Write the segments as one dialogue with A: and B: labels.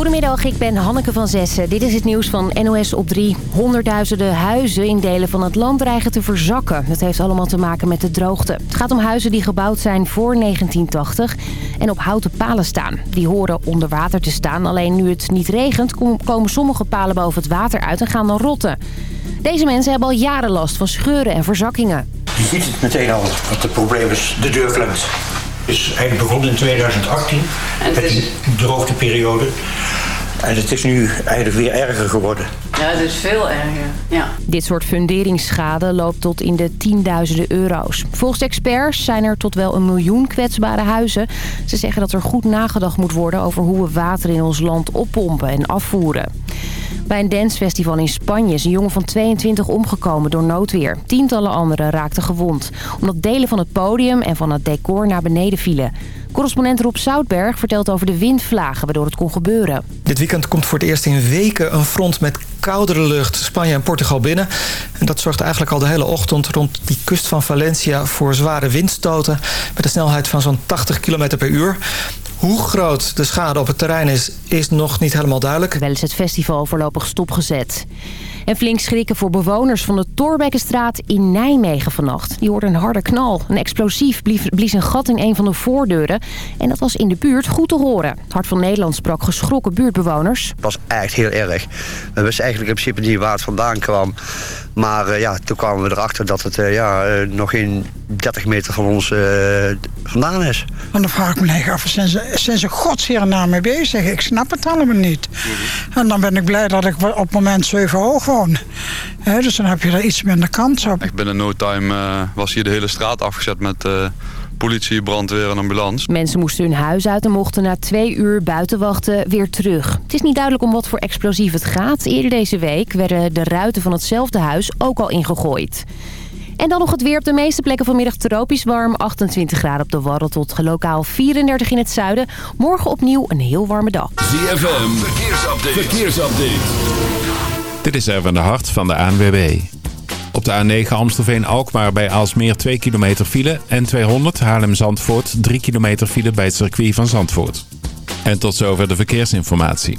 A: Goedemiddag, ik ben Hanneke van Zessen. Dit is het nieuws van NOS op 3. Honderdduizenden huizen in delen van het land dreigen te verzakken. Dat heeft allemaal te maken met de droogte. Het gaat om huizen die gebouwd zijn voor 1980 en op houten palen staan. Die horen onder water te staan. Alleen nu het niet regent komen sommige palen boven het water uit en gaan dan rotten. Deze mensen hebben al jaren last van scheuren en verzakkingen.
B: Je ziet het meteen al, wat het probleem is de deurvlemt is eigenlijk begonnen in 2018. En het is... Met die droogteperiode. En het is nu eigenlijk weer erger geworden.
C: Ja, het is veel erger. Ja.
A: Dit soort funderingsschade loopt tot in de tienduizenden euro's. Volgens experts zijn er tot wel een miljoen kwetsbare huizen. Ze zeggen dat er goed nagedacht moet worden over hoe we water in ons land oppompen en afvoeren. Bij een dancefestival in Spanje is een jongen van 22 omgekomen door noodweer. Tientallen anderen raakten gewond. Omdat delen van het podium en van het decor naar beneden vielen. Correspondent Rob Zoutberg vertelt over de windvlagen waardoor het kon gebeuren.
D: Dit weekend komt voor het eerst in weken een front met koudere lucht Spanje en Portugal binnen. En dat zorgt eigenlijk al de hele ochtend rond die kust van Valencia voor zware windstoten... met een snelheid van zo'n 80 km per uur. Hoe groot de schade op het terrein is, is nog niet helemaal duidelijk.
A: Wel is het festival voorlopig stopgezet. En flink schrikken voor bewoners van de Torbekkenstraat in Nijmegen vannacht. Die hoorden een harde knal. Een explosief blies een gat in een van de voordeuren. En dat was in de buurt goed te horen. Het Hart van Nederland sprak geschrokken buurtbewoners.
E: Het was echt heel erg. We wisten eigenlijk in principe niet waar het vandaan kwam. Maar uh, ja, toen kwamen we erachter dat het uh, ja, uh, nog geen 30 meter van ons vandaan is.
F: En dan vraag ik me af, zijn ze, zijn ze godsheer mee bezig? Ik snap het allemaal niet. En dan ben ik blij dat ik op het moment 7 hoog woon. dus dan heb je er iets minder kans op.
G: Ik binnen no time was hier de hele straat afgezet met politie, brandweer en ambulance.
A: Mensen moesten hun huis uit en mochten na twee uur buiten wachten weer terug. Het is niet duidelijk om wat voor explosief het gaat. Eerder deze week werden de ruiten van hetzelfde huis ook al ingegooid. En dan nog het weer op de meeste plekken vanmiddag tropisch warm. 28 graden op de Wadden tot lokaal 34 in het zuiden. Morgen opnieuw een heel warme dag.
H: ZFM, verkeersupdate. verkeersupdate. Dit is even de hart van de ANWB. Op de A9 Amstelveen-Alkmaar bij Aalsmeer 2 kilometer file. En 200 Haarlem-Zandvoort 3 kilometer file bij het circuit van Zandvoort. En tot zover de verkeersinformatie.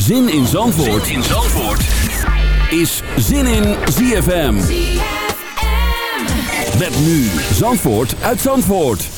H: Zin in Zandvoort, zin in Zandvoort. is Zin in ZFM. Met nu Zandvoort uit Zandvoort.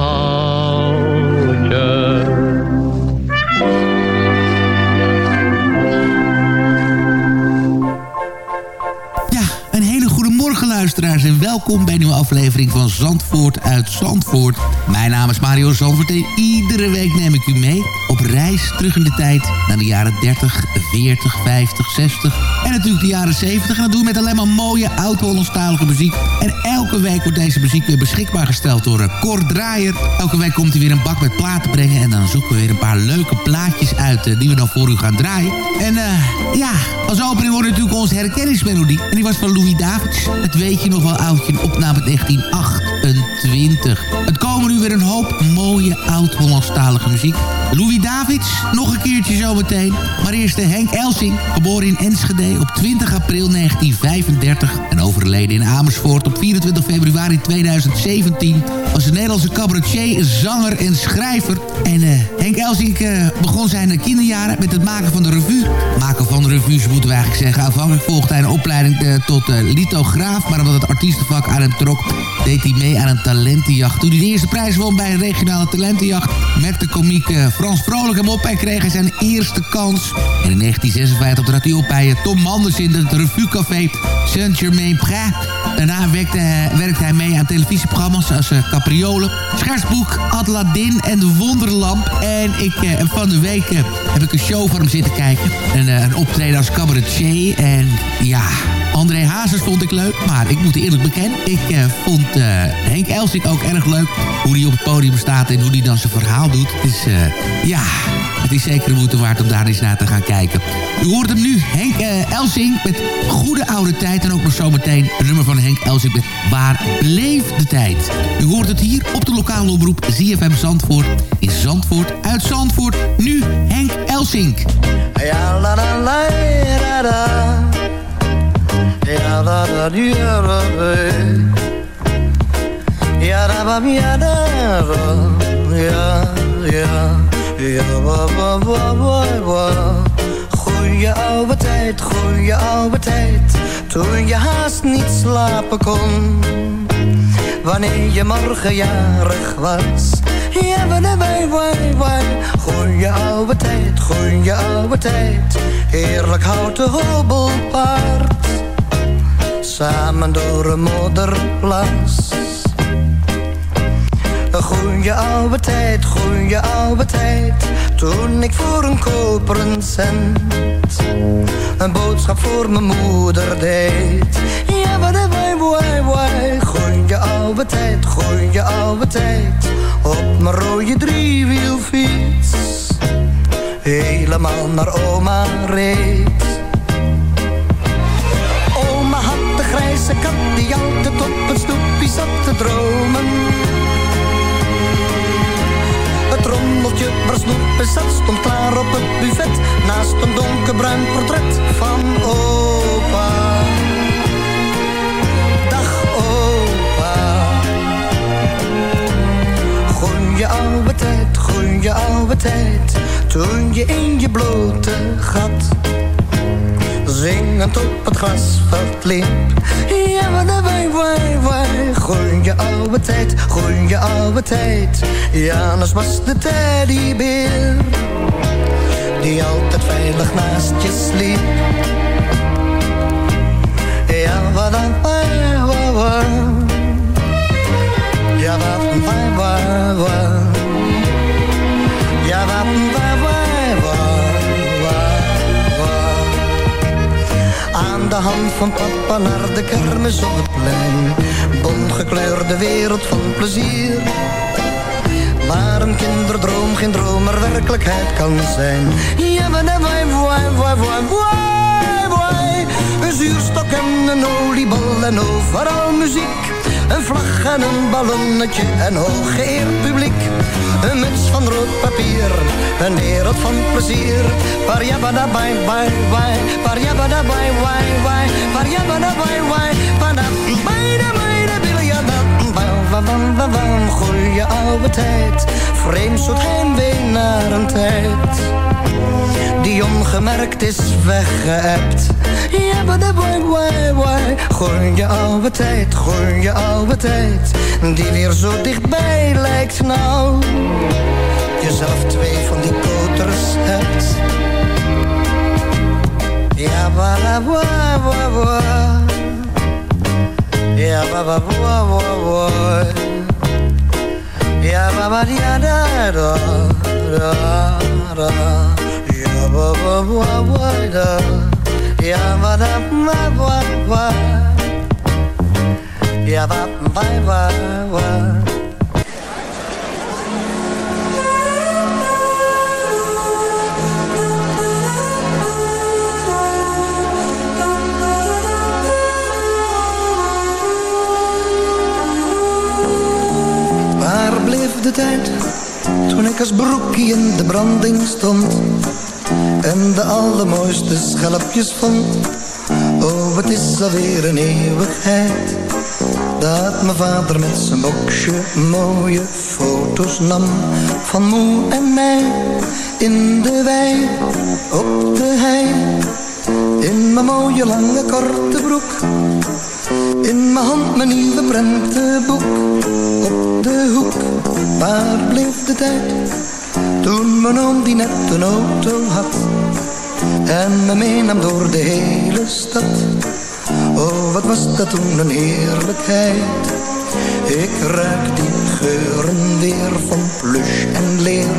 I: Luisteraars en welkom bij een nieuwe aflevering van Zandvoort uit Zandvoort. Mijn naam is Mario Zandvoort en iedere week neem ik u mee op reis terug in de tijd naar de jaren 30, 40, 50, 60 en natuurlijk de jaren 70. En dat doen we met alleen maar mooie oud-Hollandstalige muziek. En elke week wordt deze muziek weer beschikbaar gesteld door Cor Draaier. Elke week komt hij weer een bak met platen brengen en dan zoeken we weer een paar leuke plaatjes uit uh, die we dan voor u gaan draaien. En uh, ja, als opening wordt natuurlijk onze herkenningsmelodie. En die was van Louis Davids. Het weet je nog wel oudje, een opname 1928. Het komen nu weer een hoop mooie oud-Hollandstalige muziek. Louis Davids, nog een keertje zometeen. Maar eerst de Henk Elsing, geboren in Enschede op 20 april 1935... en overleden in Amersfoort op 24 februari 2017... was een Nederlandse cabaretier, zanger en schrijver. En uh, Henk Elsing uh, begon zijn kinderjaren met het maken van de revue. Maken van revues moeten we eigenlijk zeggen. Aanvankelijk volgde hij een opleiding tot lithograaf... maar omdat het artiestenvak aan hem trok... deed hij mee aan een talentenjacht. Toen hij de eerste prijs won bij een regionale talentenjacht... met de komiek Frans Vrolijk hem op en kreeg hij zijn eerste kans. En in 1956 trad hij op bij Tom Manders in het revuecafé Saint-Germain-Prés. Daarna werkte, hij mee aan televisieprogramma's als uh, Capriolen, Schersboek, Adladin en De Wonderlamp. En ik, van de week heb ik een show van hem zitten kijken. Een, een optreden als cabaretier. En ja, André Hazes vond ik leuk, maar ik moet eerlijk bekennen... ik uh, vond uh, Henk Elsik ook erg leuk. Hoe hij op het podium staat en hoe hij dan zijn verhaal doet. Dus ja, het is zeker de moeite waard om daar eens naar te gaan kijken. U hoort hem nu, Henk Elsing met Goede Oude Tijd. En ook nog zometeen een nummer van Henk Elsing met Waar bleef de tijd? U hoort het hier op de lokale omroep ZFM Zandvoort. In Zandvoort, uit Zandvoort, nu Henk
J: la, Ja, la, la, la. Ja, da, ba, ja, da, ja, ja, ja, ba, ba, ba, ba, ba. Goeie oude tijd, goeie oude tijd, toen je haast niet slapen kon. Wanneer je morgen jarig was, ja, wij, wij, wij, wij. Goeie oude tijd, goeie oude tijd, heerlijk houten hobbelpaard. Samen door een modderplas goeie oude tijd, goeie oude tijd. Toen ik voor een koperen cent een boodschap voor mijn moeder deed. Ja, wat een wai, wai, wai. Goeie oude tijd, goeie oude tijd. Op mijn rode driewielfiets. Helemaal naar oma reed. Rommeltje waar snoep zat stond klaar op het buffet. Naast een donkerbruin portret van opa. Dag opa. Goeie oude tijd, goeie oude tijd. Toen je in je blote gat zingend op het grasveld liep. Ja, maar de wai, wai, wai. Goeie oude tijd, goeie oude tijd. Janus was de teddybeer. Die altijd veilig naast je sliep. Ja, wat een wai, wai, wai. Ja, wat een wai, wai, wai. Ja, wat een wai, de hand van papa naar de kermis op het plein. Wereld van plezier. Waar een kinderdroom geen droom, maar werkelijkheid kan zijn. Ja, maar dan wai, wai, wai, wai, wai, wai. Een zuurstok en een oliebal en overal muziek. Een vlag en een ballonnetje en hooggeëerd publiek. Een muts van rood papier, een wereld van plezier. Parjabada bye bye bye, parjabada bye bye bye, parjabada bye bye, pada bijna bijna biljada. Goeie oude tijd, vreemd soort heimwee naar een tijd. Die ongemerkt is weggeëpt. Ja, maar de boy, boy, boy. Goeie oude tijd, goeie oude tijd. Die weer zo dichtbij lijkt nou. Jezelf twee van die koters hebt. Ja, boy, boy. Ja, baba, boy, boy, boy. Ja, baba, ja, da. Waar bleef de tijd toen ik als broekie in de branding stond en de allermooiste schelpjes vond? Oh, het is alweer een eeuwigheid dat mijn vader met zijn boxje mooie foto's nam van moe en mij in de wei op de hei. In mijn mooie lange korte broek in mijn hand mijn nieuwe prentenboek. Op de hoek, waar bleef de tijd Toen mijn oom die net een auto had En me meenam door de hele stad. Oh, wat was dat toen een heerlijkheid. Ik ruik die geuren weer van plush en leer.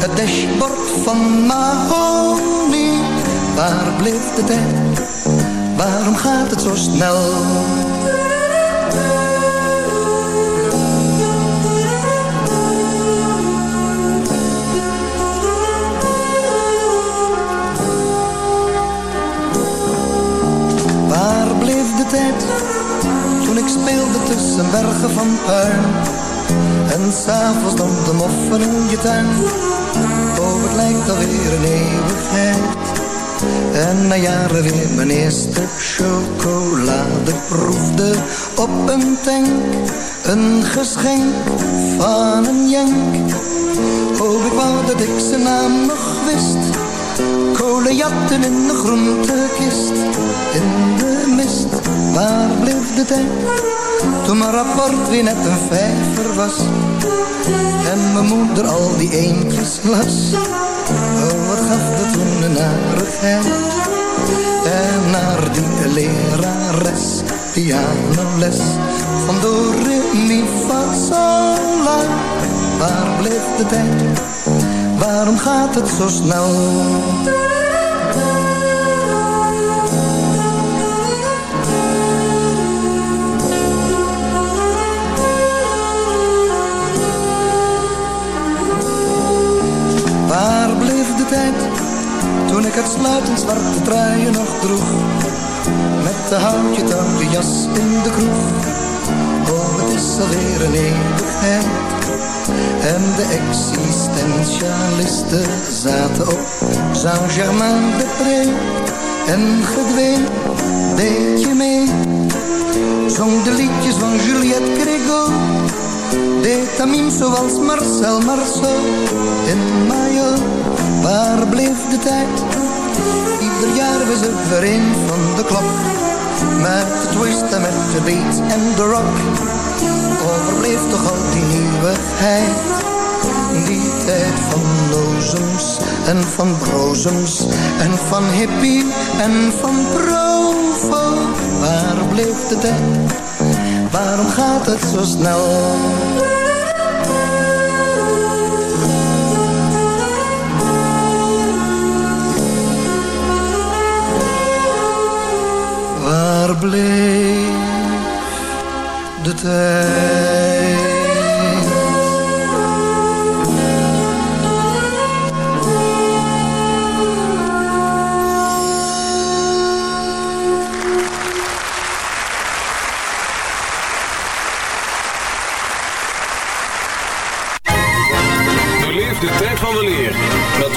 J: Het dashboard van Mahoney Waar bleef de tijd? Waarom gaat het zo snel? Toen ik speelde tussen bergen van puin En s'avonds dan de moffen in je tuin Oh, het lijkt alweer een eeuwigheid en na jaren weer mijn eerste chocolade proefde op een tank. Een geschenk van een jank. Oh, ik wou dat ik zijn naam nog wist. Kolenjatten in de groentekist, in de mist waar bleef de tijd? Toen mijn rapport weer net een vijver was. En mijn moeder al die eentjes las. Oh, wat gaf dat toen een. En naar die lerares, pianoles. Van do, re, mi, fa, sol, la. Waar bleef de tijd? Waarom gaat het zo snel? Waar bleef de tijd toen ik het sluitend zwarte truien nog droeg? Met de houtje touwtje jas in de kroeg. Oh, het is alweer een eeuwigheid. En de existentialisten zaten op Saint-Germain-de-Pré. En gedwee, deed je mee. Zong de liedjes van Juliette Grégo Tamim zoals Marcel Marceau in Mayo. Waar bleef de tijd? Ieder jaar was er weer een van de klok. Met de twist en met de beat en de rock. Overbleef toch al die nieuwigheid. Die tijd van lozems en van brozems. En van hippie en van provo. Waar bleef de tijd? Waarom gaat het zo snel? Waar bleef de tijd?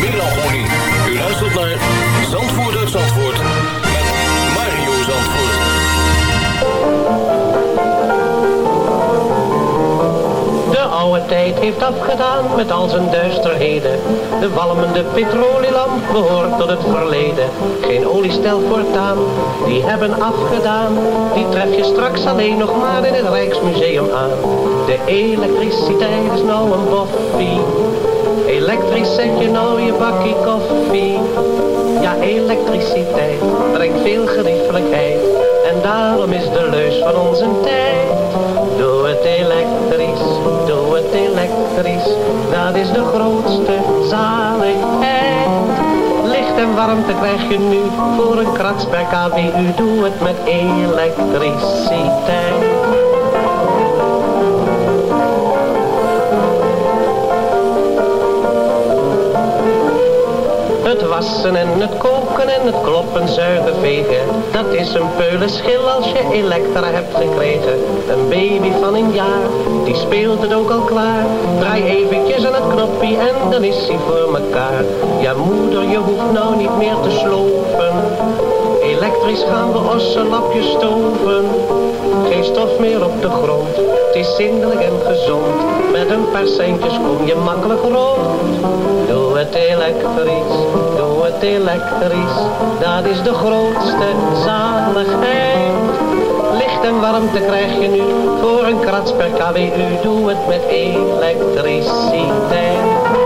K: melancholie. U luistert naar Zandvoort uit Zandvoort met Mario Zandvoort.
L: De oude tijd heeft afgedaan met al zijn duisterheden. De walmende petrolielamp behoort tot het verleden. Geen oliestel voortaan, die hebben afgedaan. Die tref je straks alleen nog maar in het Rijksmuseum aan. De elektriciteit is nou een boffie. Elektrisch zet je nou je bakkie koffie. Ja, elektriciteit brengt veel geriefelijkheid. En daarom is de leus van onze tijd. Doe het elektrisch, doe het elektrisch. Dat is de grootste zaligheid. Licht en warmte krijg je nu voor een krats per kWu. Doe het met elektriciteit. Wassen en het koken en het kloppen, zuigen, vegen. Dat is een peulenschil als je elektra hebt gekregen. Een baby van een jaar, die speelt het ook al klaar. Draai eventjes aan het knopje en dan is hij voor mekaar. Ja moeder, je hoeft nou niet meer te slopen. Elektrisch gaan we ossenlapjes stoven. Geen stof meer op de grond. Is zindelijk en gezond. Met een paar centjes kom je makkelijk rond. Doe het elektrisch, doe het elektrisch. Dat is de grootste zaligheid. Licht en warmte krijg je nu voor een krats per kWu. Doe het met elektriciteit.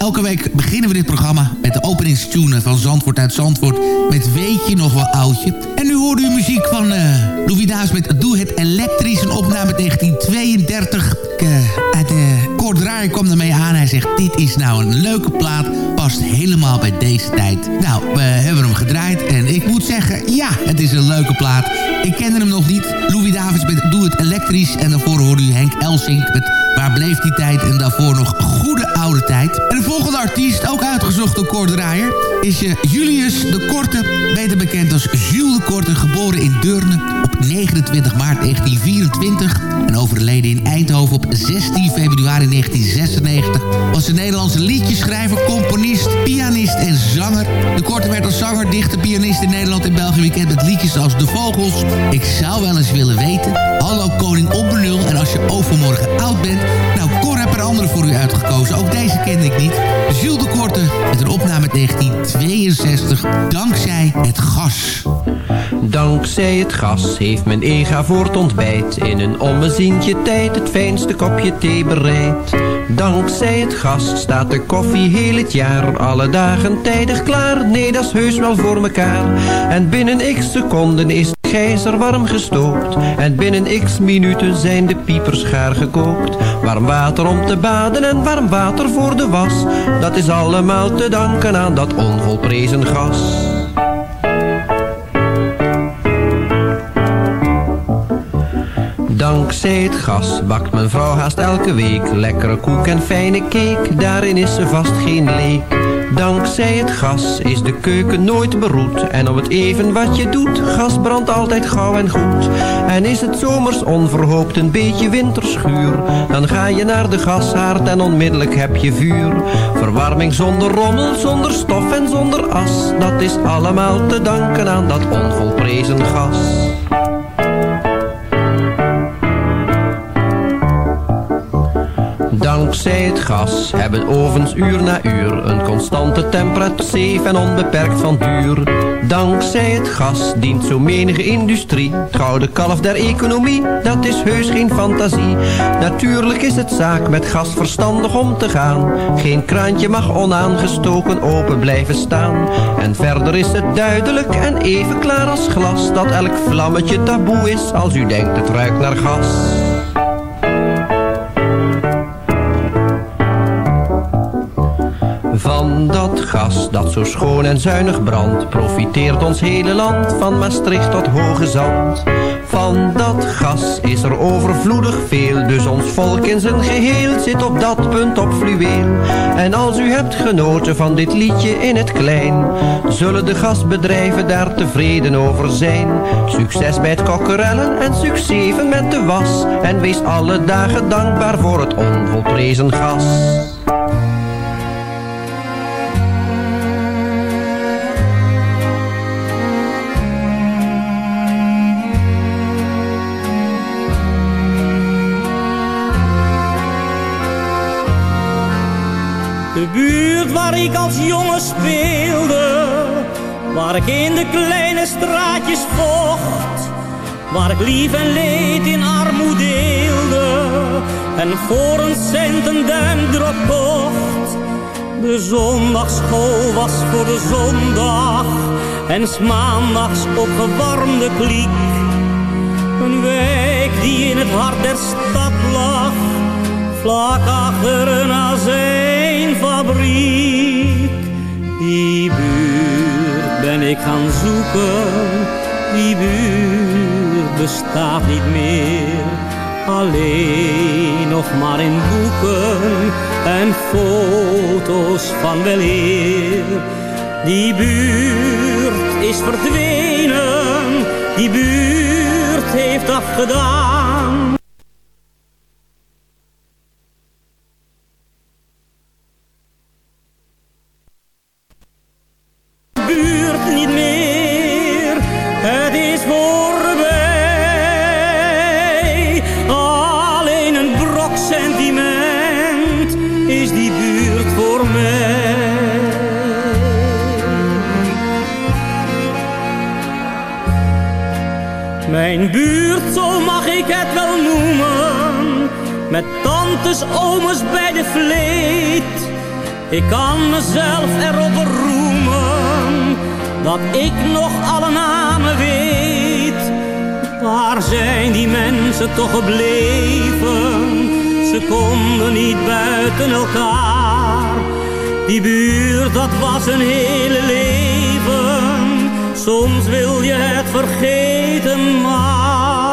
I: Elke week beginnen we dit programma met de openingstune van Zandvoort uit Zandvoort. Met Weet je nog wel oudje. En nu hoort u muziek van eh, Louis Davids met Doe het elektrisch. Een opname 1932. Ik, uh, uit de Kort Draaier kwam ermee aan. Hij zegt, dit is nou een leuke plaat. Past helemaal bij deze tijd. Nou, we hebben hem gedraaid. En ik moet zeggen, ja, het is een leuke plaat. Ik kende hem nog niet. Louis Davids met Doe het elektrisch. En daarvoor hoorde u Henk Elsink met Waar bleef die tijd? En daarvoor nog Goede Oude Tijd. En de volgende artiest, ook uitgezocht door Kort Draaier... is uh, Julius de Korte, beter bekend als Jules de Korte... geboren in Deurne 29 maart 1924... en overleden in Eindhoven op 16 februari 1996... was een Nederlandse liedjeschrijver, componist, pianist en zanger. De Korte werd als zanger, dichter, pianist in Nederland en België bekend... met liedjes als De Vogels, Ik zou wel eens willen weten... Hallo Koning op benul en als je overmorgen oud bent... Nou, Cor heb er andere voor u uitgekozen. Ook deze kende ik niet. Jules de Korte met een opname uit 1962. Dankzij het gas.
M: Dankzij het gas heeft mijn ega voor het ontbijt in een ommezientje tijd het fijnste kopje thee bereid. Dankzij het gas staat de koffie heel het jaar, alle dagen tijdig klaar. Nee, dat is heus wel voor mekaar. En binnen x seconden is de gijzer warm gestookt. En binnen x minuten zijn de piepers gaar gekookt. Warm water om te baden en warm water voor de was. Dat is allemaal te danken aan dat onvolprezen gas. Dankzij het gas bakt mijn vrouw haast elke week. Lekkere koek en fijne cake, daarin is ze vast geen leek. Dankzij het gas is de keuken nooit beroet. En om het even wat je doet, gas brandt altijd gauw en goed. En is het zomers onverhoopt een beetje winterschuur Dan ga je naar de gashaard en onmiddellijk heb je vuur. Verwarming zonder rommel, zonder stof en zonder as Dat is allemaal te danken aan dat onvolprezen gas Dankzij het gas hebben ovens uur na uur een constante temperatuur, en onbeperkt van duur. Dankzij het gas dient zo menige industrie, het gouden kalf der economie, dat is heus geen fantasie. Natuurlijk is het zaak met gas verstandig om te gaan, geen kraantje mag onaangestoken open blijven staan. En verder is het duidelijk en even klaar als glas, dat elk vlammetje taboe is als u denkt het ruikt naar gas. Van dat gas dat zo schoon en zuinig brandt, profiteert ons hele land van Maastricht tot Hoge Zand. Van dat gas is er overvloedig veel, dus ons volk in zijn geheel zit op dat punt op fluweel. En als u hebt genoten van dit liedje in het klein, zullen de gasbedrijven daar tevreden over zijn. Succes bij het kokkerellen en succes met de was, en wees alle dagen dankbaar voor het onvolprezen gas.
N: De buurt waar ik als jongen speelde, waar ik in de kleine straatjes vocht. Waar ik lief en leed in armoede deelde en voor een cent een duimdrop kocht. De zondagschool was voor de zondag en s maandags opgewarmde kliek. Een wijk die in het hart der stad lag, vlak achter een azijnfabriek. Die buurt ben ik gaan zoeken, die buurt bestaat niet meer. Alleen nog maar in boeken en foto's van weleer. Die buurt is verdwenen, die buurt heeft afgedaan. Ik kan mezelf erop roemen. Dat ik nog alle namen weet. Waar zijn die mensen toch gebleven? Ze konden niet buiten elkaar. Die buurt, dat was een hele leven. Soms wil je het vergeten, maar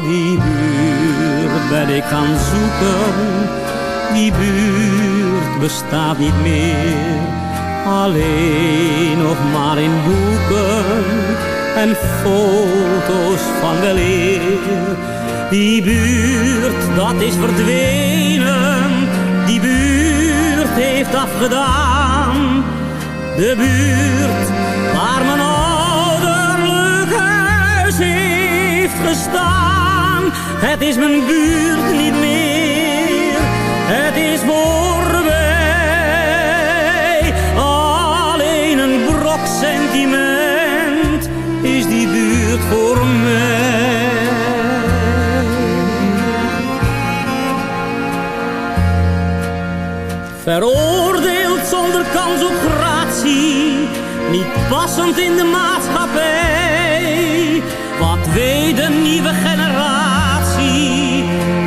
N: die buurt ben ik gaan zoeken. Die buurt bestaat niet meer. Alleen nog maar in boeken en foto's van weleer. Die buurt, dat is verdwenen. Die buurt heeft afgedaan. De buurt waar mijn ouderlijk huis heeft gestaan. Het is mijn buurt niet meer. Het is voorbij. Sentiment is die buurt voor mij. Veroordeeld zonder kans op gratie, niet passend in de maatschappij. Wat weet de nieuwe generatie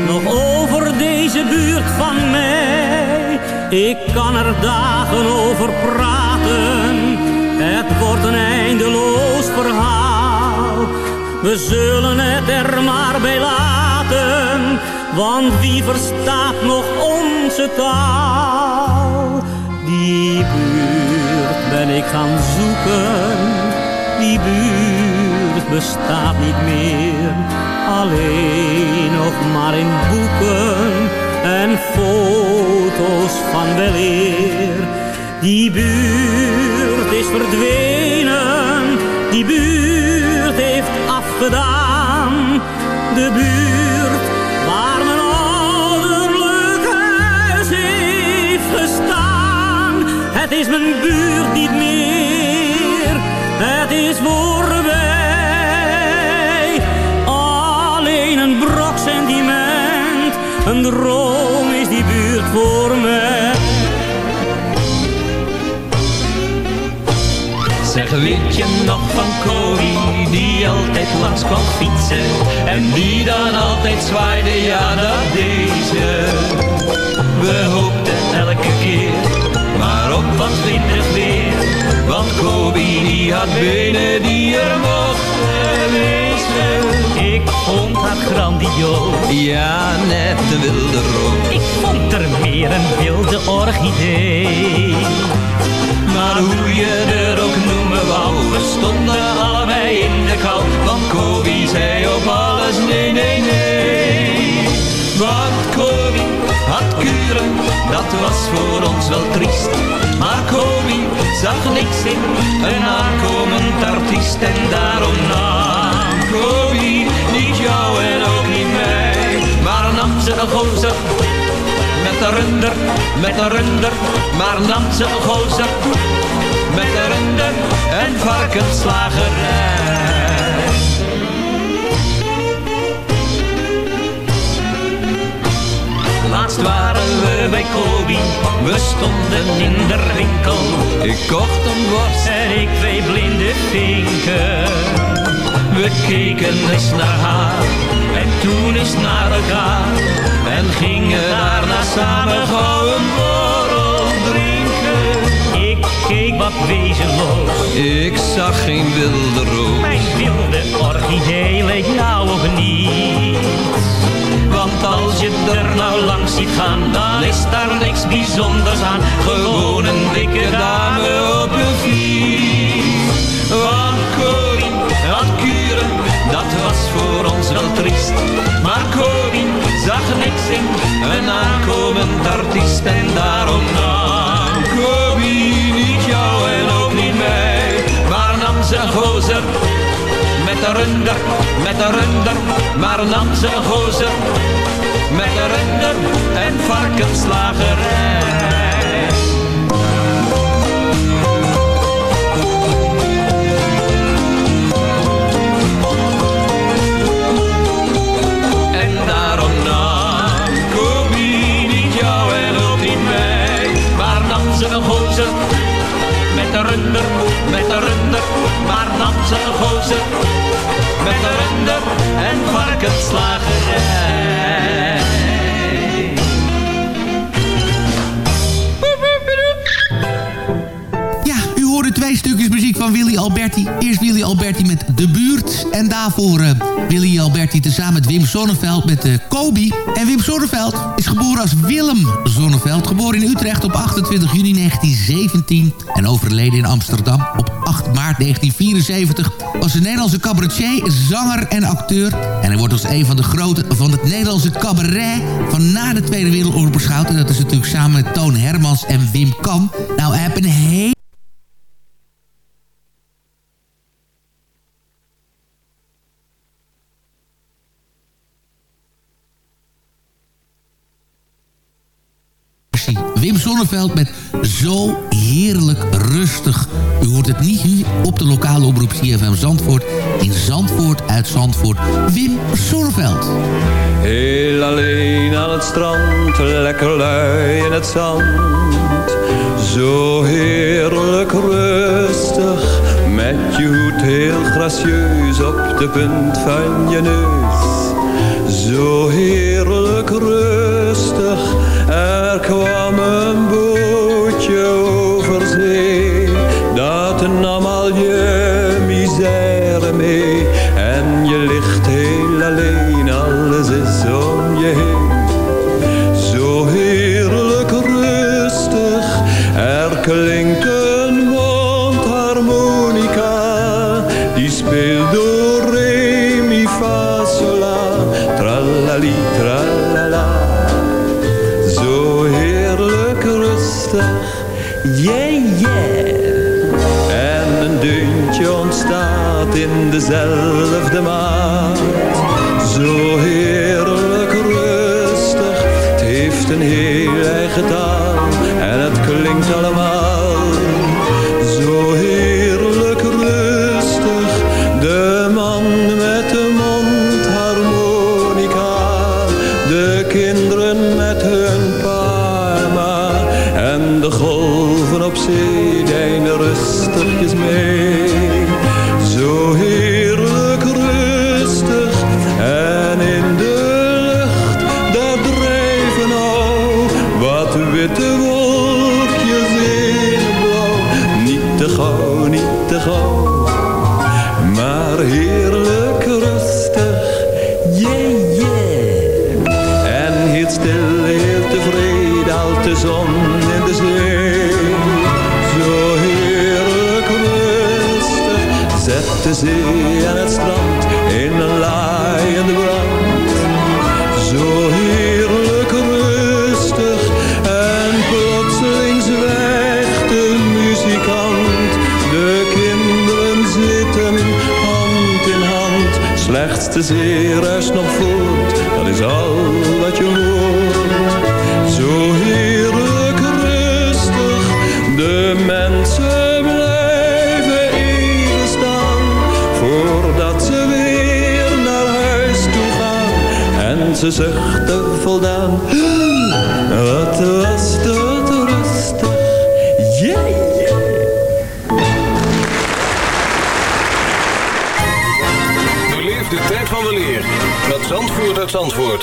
N: nog over deze buurt van mij? Ik kan er dagen over praten, wordt een eindeloos verhaal. We zullen het er maar bij laten, want wie verstaat nog onze taal? Die buurt ben ik gaan zoeken, die buurt bestaat niet meer. Alleen nog maar in boeken en foto's van weleer. Die buurt is verdwenen, die buurt heeft afgedaan. De buurt waar mijn ouderlijk huis heeft gestaan. Het is mijn buurt niet meer, het is voorbij. Alleen een brok sentiment, een droom is die buurt voor
O: weet je nog van Corrie, die altijd langs kwam fietsen. En die dan altijd zwaaide, ja dat deze We hoopten elke keer, maar op wat windig weer Want Corrie die had benen die er mochten wezen.
N: Ik vond haar grandioos.
O: Ja, net de wilde roos
N: Ik vond er meer een wilde orchidee.
O: Maar hoe je er ook noemen we stonden allebei in de kou. Want Kobi zei op alles nee, nee, nee. Want Kobi had kuren, dat was voor ons wel triest. Maar Kobi zag niks in, een aankomend artiest. En daarom nam Kobi niet jou en ook niet mij. Maar nam ze een gozer met een runder, met een runder, maar nam ze een gozer. Met een runder en varkensslagerij. Laatst waren we bij Kobi, we stonden in de winkel. Ik kocht een worst en ik twee blinde vinken. We keken eens naar haar en toen eens naar elkaar. En gingen daarna samen drinken. Ik wat wezenloos. Ik zag geen wilde roos. Mijn wilde orchidee leek of niet. Want als je er nou langs ziet gaan, dan is daar niks bijzonders aan. Gewoon een dikke dame op een fiets. Want Corrie had kuren, dat was voor ons wel triest. Maar Corrie zag niks in een aankomend artiest. En daarom nam met een runder, met een runder, maar ze een gozer. Met een runder en varkenslagerij. En daarom nam Kobi niet jou en ook niet mij, maar ze een gozer. Met een runder, met maar ze een gozer. Met een runder en varkenslagerij.
I: Ja, u hoorde twee stukjes muziek van Willy Alberti. Eerst Willy Alberti met De Buurt. En daarvoor eh, Willy Alberti tezamen met Wim Sonneveld met uh, Kobi. En Wim Sonneveld is geboren als Willem Sonneveld. Geboren in Utrecht op 28 juni 1917. En overleden in Amsterdam op 8 maart 1974. Was een Nederlandse cabaretier, zanger en acteur. En hij wordt als een van de grote van het Nederlandse cabaret... van na de Tweede Wereldoorlog beschouwd. En dat is natuurlijk samen met Toon Hermans en Wim Kam. Nou, hij heeft een hele Wim Sonneveld met Zo Heerlijk Rustig. U hoort het niet hier op de lokale omroep CFM Zandvoort. In Zandvoort uit Zandvoort. Wim Sonneveld.
O: Heel alleen aan het strand, lekker lui in het zand. Zo heerlijk rustig, met je hoed heel gracieus op de punt van je neus. Zo heerlijk rustig, er kwam een you. Dezelfde maat. Zo heerlijk rustig, het heeft een heel eigen taal en het klinkt allemaal zo heerlijk rustig. De man met de mondharmonica, de kinderen met hun parma en de golven op zee deinen rustigjes mee. Ze zuchtte voldaan. Wat was dat rustig. Yeah, yeah.
K: De tijd van weleer met Zandvoort uit Zandvoort.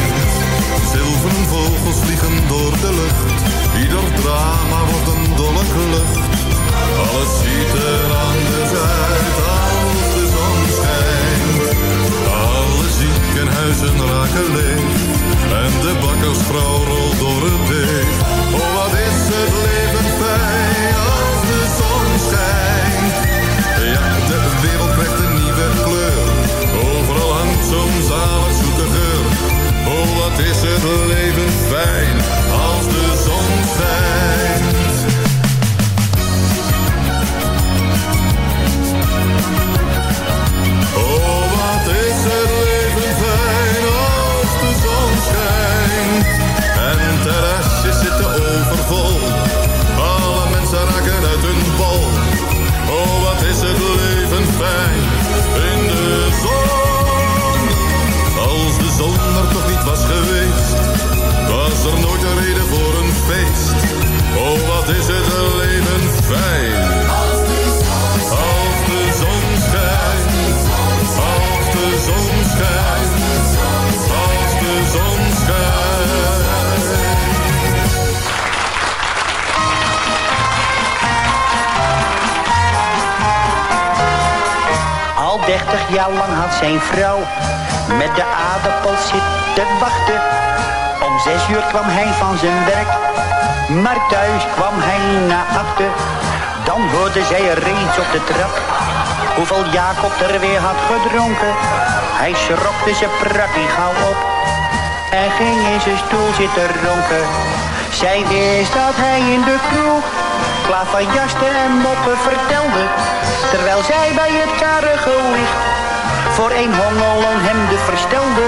P: Vogels vliegen door de lucht, ieder drama wordt een dolle klucht. Alles ziet er anders uit als de zon schijnt. Alle ziekenhuizen raken leeg en de
Q: Zij er reeds op de trap hoeveel Jacob er weer had gedronken. Hij schrokte zijn prakkie gauw op en ging in zijn stoel zitten ronken. Zij wist dat hij in de kroeg klaverjasten en moppen vertelde. Terwijl zij bij het karige licht voor een hongerloon hem de verstelde.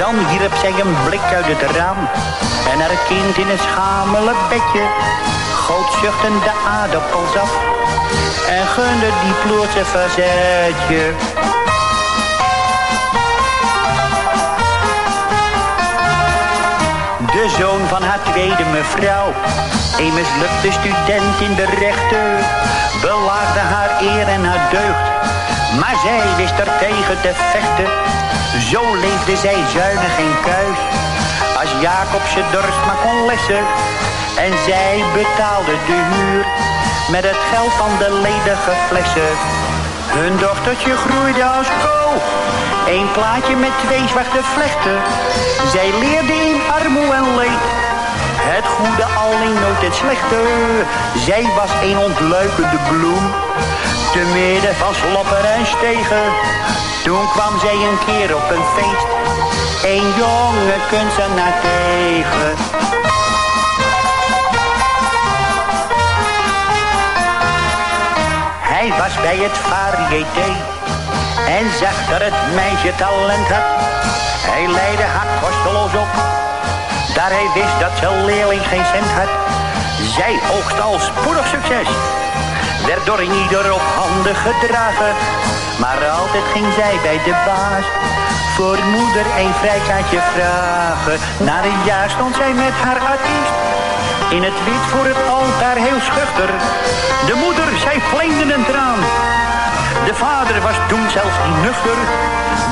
Q: Dan wierp zij een blik uit het raam en haar kind in een schamele bedje. Goot zuchtend de aardappels af en gunde die ploertje verzetje. De zoon van haar tweede mevrouw, een mislukte student in de rechten, belaagde haar eer en haar deugd. Maar zij wist er tegen te vechten, zo leefde zij zuinig en kuis. Als Jacob ze dorst maar kon lessen, en zij betaalde de huur met het geld van de ledige flessen. Hun dochtertje groeide als kool. Eén plaatje met twee zwarte vlechten. Zij leerde in armoe en leed. Het goede alleen nooit het slechte. Zij was een ontluikende bloem. Te midden van slopper en stegen. Toen kwam zij een keer op een feest. Een jonge kunstenaar tegen. Hij was bij het variété en zag dat het meisje talent had. Hij leidde haar kosteloos op, daar hij wist dat zijn leerling geen cent had. Zij oogst al spoedig succes, werd door ieder op handen gedragen. Maar altijd ging zij bij de baas voor moeder een vrijkaartje vragen. Na een jaar stond zij met haar artiest in het wit voor het altaar heel schuchter. De moeder, zij vleende een traan. De vader was toen zelfs nuchter.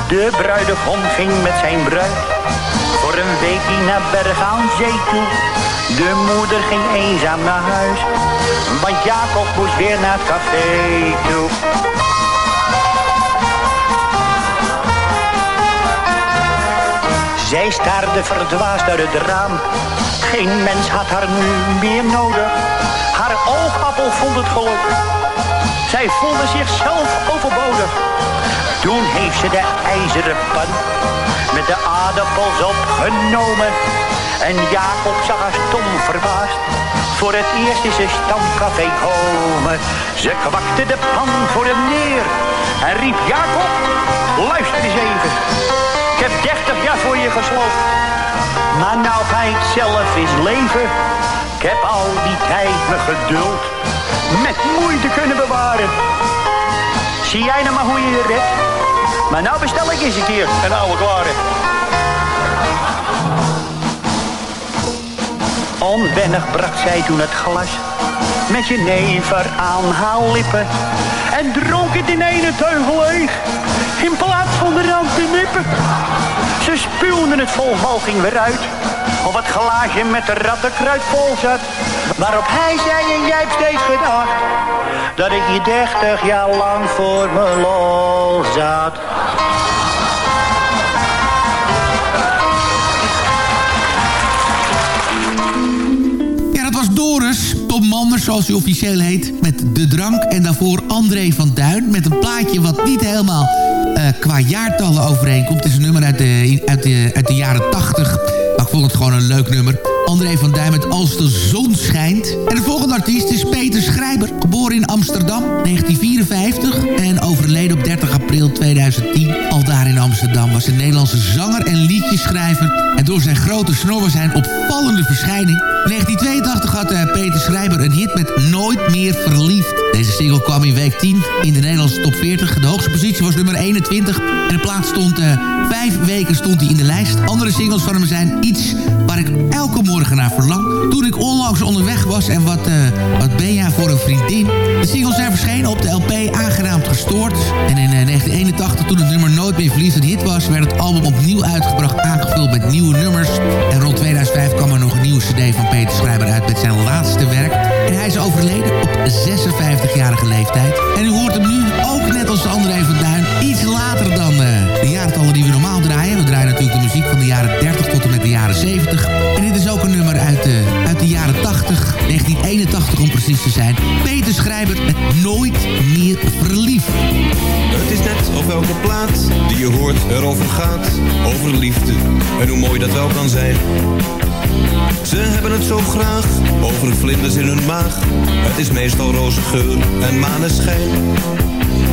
Q: De bruidegom ging met zijn bruid. Voor een weekje naar Berg aan Zee toe. De moeder ging eenzaam naar huis. Want Jacob moest weer naar het café toe. Zij staarde verdwaasd uit het raam. Geen mens had haar nu meer nodig. Haar oogappel vond het geluk. Zij voelde zichzelf overbodig. Toen heeft ze de ijzeren pan met de aardappels opgenomen. En Jacob zag haar stom verbaasd. Voor het eerst is ze stamcafé komen. Ze kwakte de pan voor hem neer. En riep Jacob, luister eens even. Heb 30 jaar voor je gesloopt. Maar nou ga ik zelf eens leven. Ik heb al die tijd mijn geduld met moeite kunnen bewaren. Zie jij nou maar hoe je je redt? Maar nou bestel ik eens een keer een oude klare. Onwennig bracht zij toen het glas met je never aan haar lippen. En dronk het in ene teugel leeg, in van de nippen. Ze spuwden het vol ging weer uit, op het glaasje met de rattenkruid vol zat. Waarop hij zei en jij steeds gedacht, dat ik hier dertig jaar lang voor me lol zat.
I: Manders zoals hij officieel heet, met De Drank. En daarvoor André van Duin met een plaatje wat niet helemaal qua jaartallen overeenkomt. Het is een nummer uit de, uit de, uit de jaren 80. Maar ik vond het gewoon een leuk nummer. André van Duin met Als de zon schijnt. En de volgende artiest is Peter Schrijber. Geboren in Amsterdam, 1954. En overleden op 30 april 2010. Al daar in Amsterdam was een Nederlandse zanger en liedjeschrijver. En door zijn grote snor was hij een opvallende verschijning. In 1982 had uh, Peter Schrijber een hit met Nooit meer verliefd. Deze single kwam in week 10 in de Nederlandse top 40. De hoogste positie was nummer 21. En de plaats stond uh, vijf weken stond hij in de lijst. Andere singles van hem zijn Iets waar ik elke morgen verlang. Toen ik onlangs onderweg was en wat, uh, wat ben jij voor een vriendin. De singles zijn verschenen op de LP Aangenaamd Gestoord. En in 1981 toen het nummer Nooit meer verliefd hit was... werd het album opnieuw uitgebracht aangevuld met nieuwe nummers. En rond 2005 kwam er nog een nieuwe cd van Peter Schrijber uit met zijn laatste werk. En hij is overleden op 56-jarige leeftijd. En u hoort hem nu, ook net als André van Duin, iets later dan uh, de jaartallen die we normaal draaien. We draaien natuurlijk de muziek van de jaren 30 tot en met de jaren 70. Uit de, uit de jaren 80, 1981 om precies te zijn. Peter Schrijber met Nooit meer verliefd.
R: Het is net of elke plaat die je hoort erover gaat. Over liefde en hoe mooi dat wel kan zijn. Ze hebben het zo graag, over vlinders in hun maag. Het is meestal roze geur en maneschijn.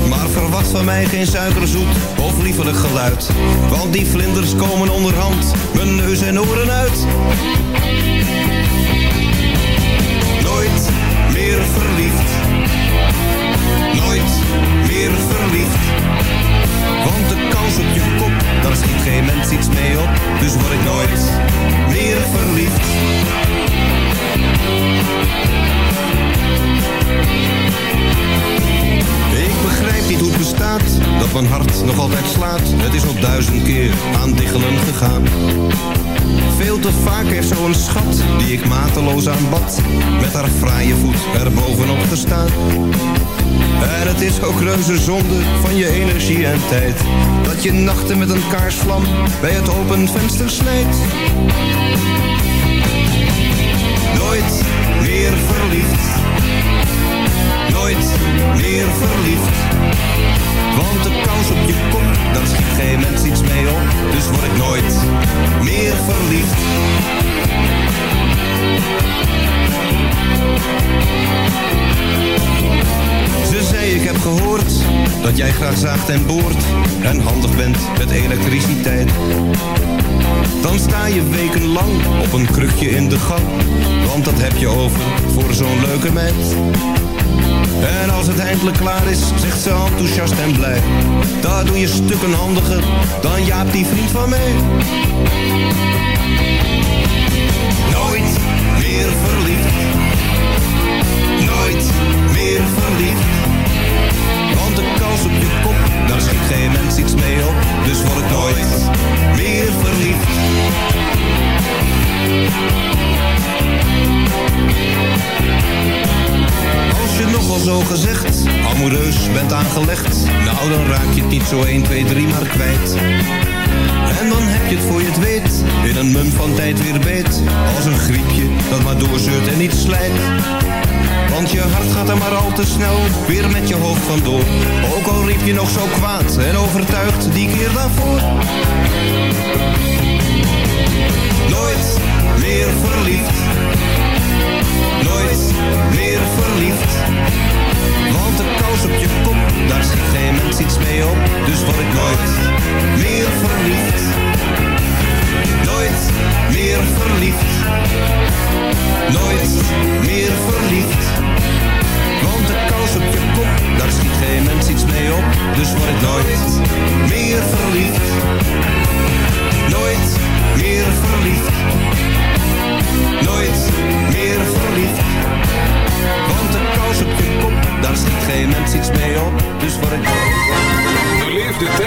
R: Maar verwacht van mij geen suikerzoet of liefelijk geluid. Want die vlinders komen onderhand mijn neus en oren uit. Nooit meer verliefd. Nooit meer verliefd. Want de kans op je kop, daar schiet geen mens iets mee op. Dus word ik nooit meer verliefd. Begrijp niet hoe het bestaat, dat mijn hart nog altijd slaat. Het is al duizend keer aan diggelen gegaan. Veel te vaak heeft zo'n schat, die ik mateloos aanbad, met haar fraaie voet er bovenop gestaan. En het is ook reuze zonde van je energie en tijd, dat je nachten met een kaarsvlam bij het open venster snijdt. En boort en handig bent met elektriciteit. Dan sta je wekenlang op een krukje in de gang, want dat heb je over voor zo'n leuke meid. En als het eindelijk klaar is, zegt ze enthousiast en blij. Daar doe je stukken handiger dan Jaap die vriend van mij. Op. Dus word ik nooit meer verliefd. Als je nogal zo gezegd amoureus bent aangelegd Nou dan raak je het niet zo 1, 2, 3 maar kwijt En dan heb je het voor je het weet In een mum van tijd weer beet Als een griepje dat maar doorzeurt en niet slijt want je hart gaat er maar al te snel weer met je hoofd vandoor. Ook al riep je nog zo kwaad en overtuigd die keer daarvoor. Nooit meer verliefd. Nooit meer verliefd. Want de kous op je kop, daar schiet geen mens iets mee op. Dus word ik nooit meer verliefd. Nooit meer verliefd. Nooit meer verliefd. Want de kous op je kop, daar schiet geen mens iets mee op. Dus word ik nooit meer verliefd. Nooit meer verliefd. Nooit meer verliefd. Want de kous op je kop, daar schiet geen mens iets mee op. Dus word ik nooit...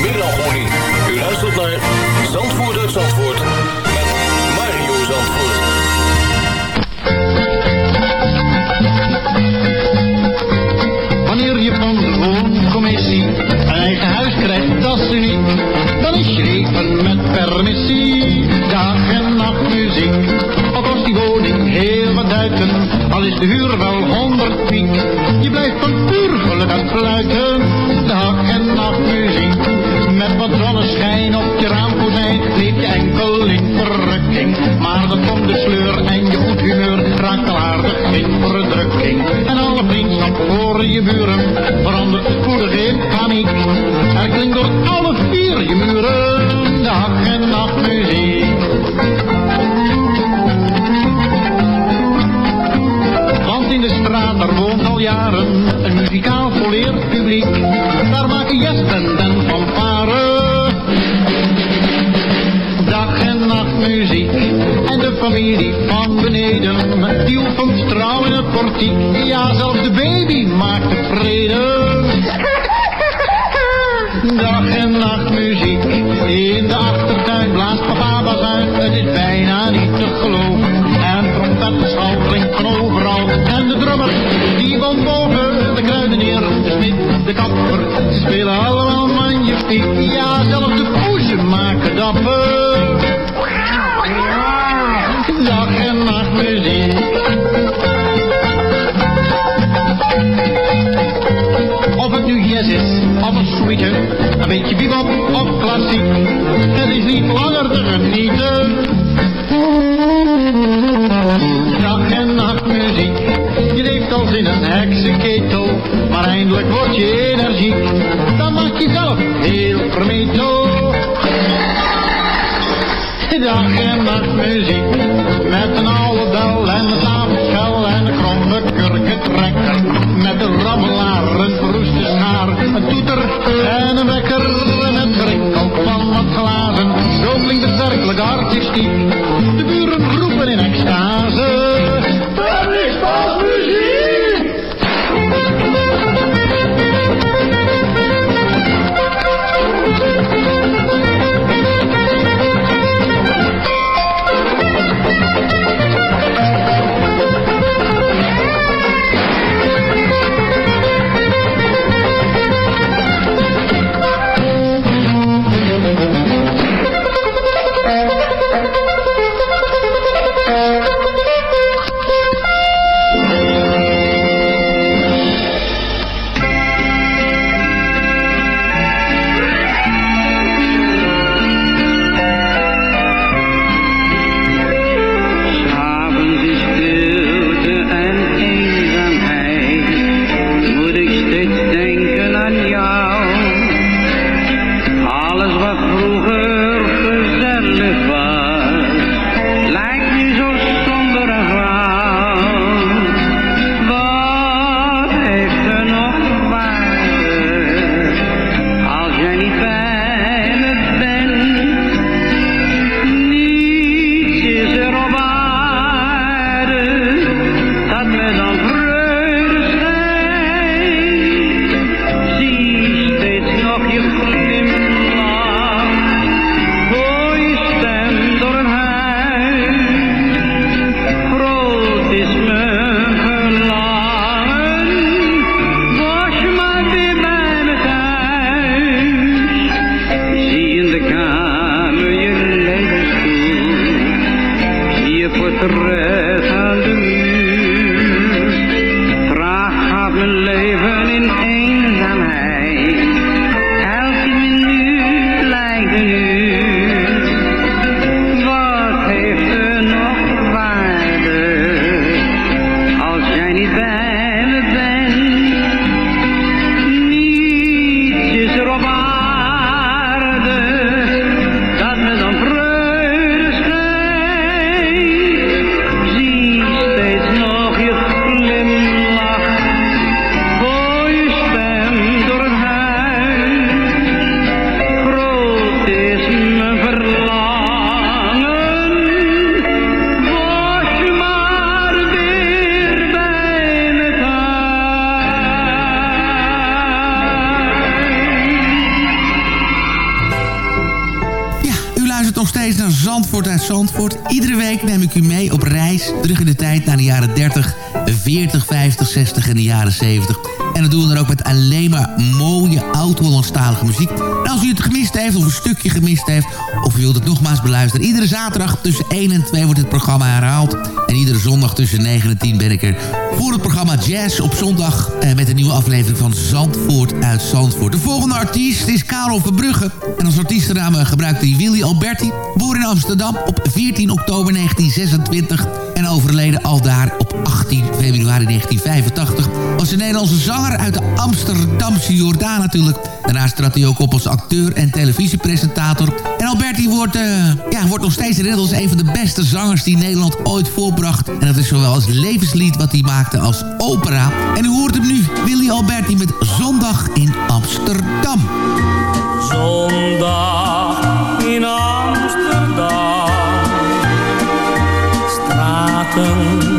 K: melancholie. U luistert naar Zandvoort uit Zandvoort met Mario Zandvoort.
S: Wanneer je van de wooncommissie een eigen huis krijgt, dat is uniek. Dan is je leven met permissie, dag en nacht muziek. Al kost die woning heel wat duiten, al is de huur wel honderd piek. Je blijft van puur geluk aan fluiten, dag en nacht muziek. Met wat zonneschijn op je raamkozijn, leef je enkel in verrukking. Maar dan komt de sleur en je goed humeur raakt al in verdrukking. En alle vriendschap voor je buren verandert spoedig in paniek. Er klinkt door alle vier niet langer te genieten. Dag en nacht muziek, je leeft als in een heksenketel, maar eindelijk word je energiek. Dan maak je zelf heel vermetel. Dag en nacht muziek, met een oude bel en een en een kromme kurkentrekker. Met een rammelaar, een verroeste schaar, een toeter en een wekker. Zo klinkt het werkelijk artistiek. De buren
I: 60 en de jaren 70. En dat doen we dan ook met alleen maar mooie oud-Hollandstalige muziek. En als u het gemist heeft of een stukje gemist heeft... of u wilt het nogmaals beluisteren... iedere zaterdag tussen 1 en 2 wordt het programma herhaald. En iedere zondag tussen 9 en 10 ben ik er voor het programma Jazz op zondag... Eh, met een nieuwe aflevering van Zandvoort uit Zandvoort. De volgende artiest is Karel Verbrugge. En als artiestennaam eh, gebruikt hij Willy Alberti. Geboren in Amsterdam op 14 oktober 1926... en overleden al daar op 18 februari 1985... was een Nederlandse zanger uit de Amsterdamse Jordaan natuurlijk. Daarnaast trad hij ook op als acteur en televisiepresentator. En Alberti wordt, eh, ja, wordt nog steeds herinnerd als een van de beste zangers die Nederland ooit voorbracht. En dat is zowel als levenslied wat hij maakte als opera. En u hoort hem nu, Willy Alberti met Zondag in Amsterdam.
N: Zondag
T: sun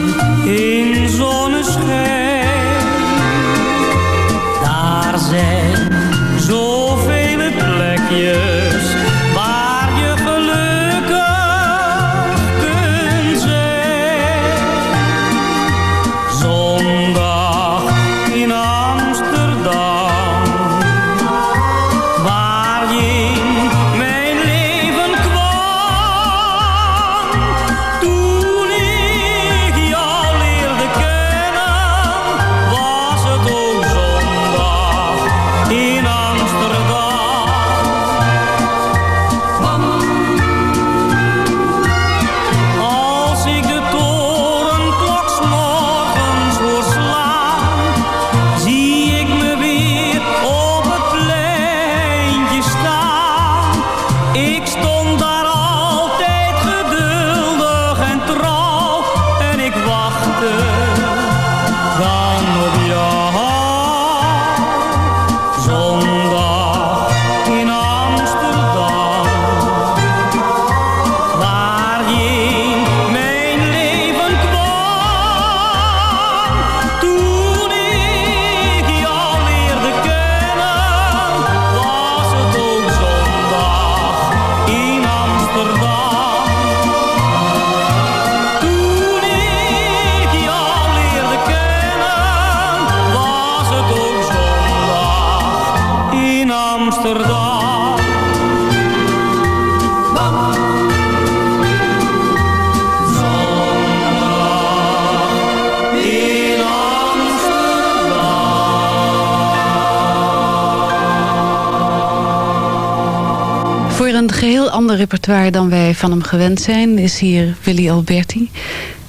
T: repertoire dan wij van hem gewend zijn... is hier Willy Alberti.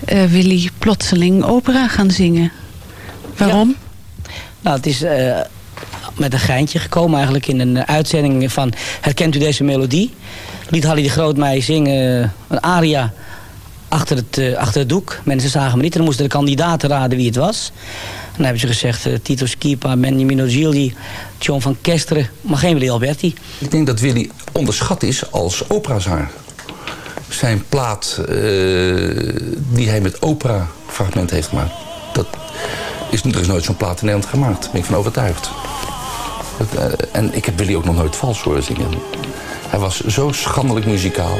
T: Eh, Willy plotseling opera gaan zingen. Waarom?
U: Nou, het is eh, met een geintje gekomen eigenlijk in een uitzending van... Herkent u deze melodie? Liet de Groot mij zingen eh, een aria achter het, eh, achter het doek. Mensen zagen me niet en dan moesten de kandidaten raden wie het was. En dan hebben ze gezegd eh, Tito Schipa, Benjamin Gilli, John van Kesteren, maar geen Willy Alberti.
N: Ik denk dat Willy onderschat is als operazanger. Zijn plaat eh, die hij met opera-fragmenten heeft gemaakt... Dat is, er is nooit zo'n plaat in Nederland gemaakt. Daar ben ik van overtuigd. En ik heb Willy ook nog nooit vals horen zingen. Hij was zo schandelijk muzikaal.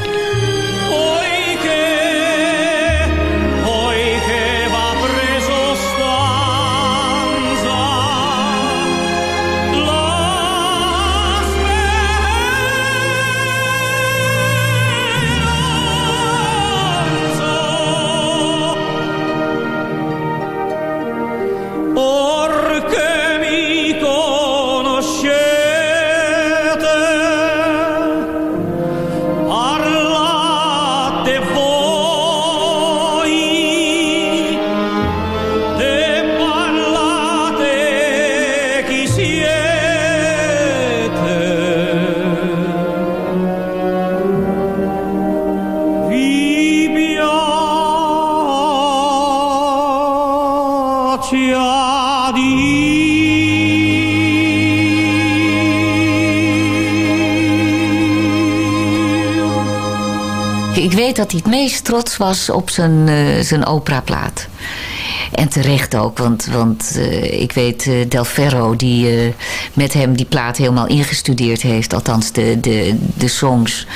V: Dat hij het meest trots was op zijn, eh, zijn operaplaat. En terecht ook, want, want eh, ik weet eh, Del Ferro die met hem die plaat helemaal ingestudeerd heeft. Althans de, de, de songs.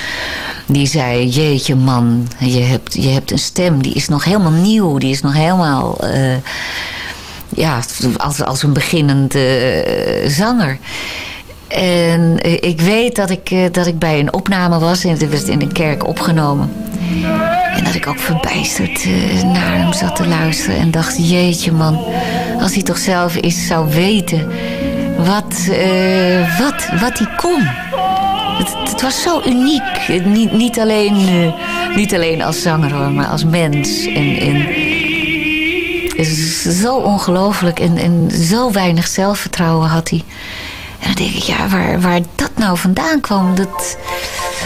V: Die zei, jeetje man, je hebt, je hebt een stem die is nog helemaal nieuw. Die is nog helemaal, ja, als, als een beginnende zanger. En ik weet dat ik, dat ik bij een opname was. En het werd in een kerk opgenomen. En dat ik ook verbijsterd eh, naar hem zat te luisteren. En dacht, jeetje man. Als hij toch zelf eens zou weten wat, eh, wat, wat hij kon. Het, het was zo uniek. Niet, niet, alleen, eh, niet alleen als zanger hoor, maar als mens. En, en het is zo ongelooflijk. En, en zo weinig zelfvertrouwen had hij. En dan denk ik, ja, waar, waar dat nou vandaan kwam, dat...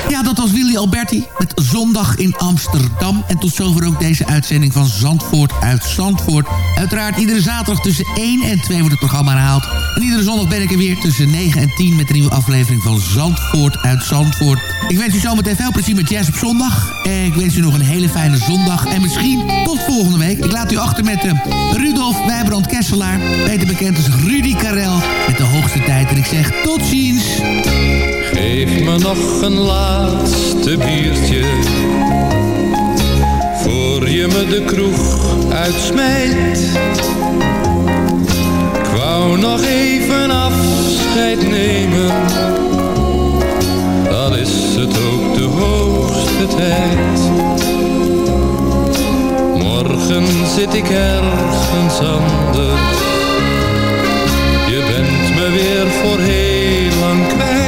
I: Ja, dat was Willy Alberti met Zondag in Amsterdam. En tot zover ook deze uitzending van Zandvoort uit Zandvoort. Uiteraard iedere zaterdag tussen 1 en 2 wordt het programma herhaald. En iedere zondag ben ik er weer tussen 9 en 10 met een nieuwe aflevering van Zandvoort uit Zandvoort. Ik wens u zometeen veel plezier met Jazz op zondag. En ik wens u nog een hele fijne zondag. En misschien tot volgende week. Ik laat u achter met uh, Rudolf Wijbrand Kesselaar. Beter bekend als Rudy Karel. Met de hoogste tijd. En ik zeg tot ziens.
W: Geef me nog een laatste biertje. Voor je me de kroeg uitsmijt. Ik wou nog even afscheid nemen. Dan is het ook de hoogste tijd. Morgen zit ik ergens anders. Je bent me weer voor heel lang kwijt